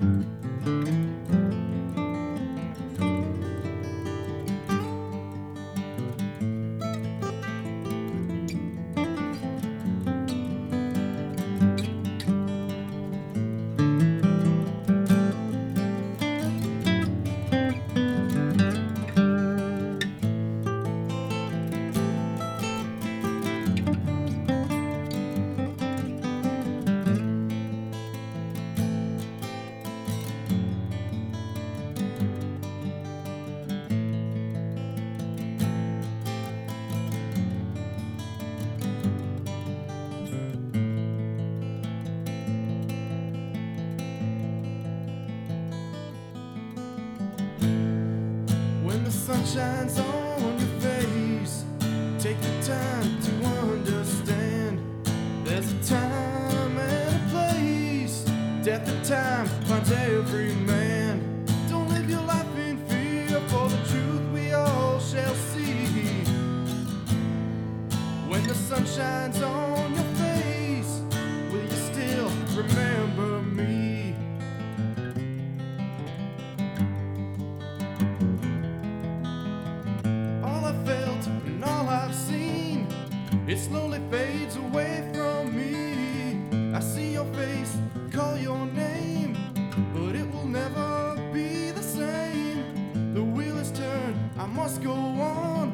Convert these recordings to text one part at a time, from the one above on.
Mm-hmm. Sun shines on your face, take the time to understand. There's a time and a place. Death and time finds every man. Don't live your life in fear, for the truth we all shall see. When the sun shines on slowly fades away from me. I see your face, call your name, but it will never be the same. The wheel is turned, I must go on.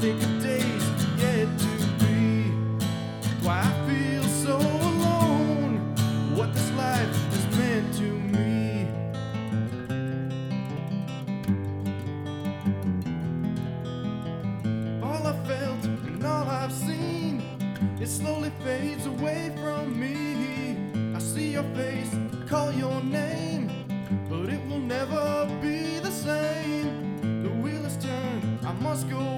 think of days yet to be. Why I feel so alone, what this life has meant to me. All I felt and all I've seen, it slowly fades away from me. I see your face, call your name, but it will never be the same. The wheel is turned, I must go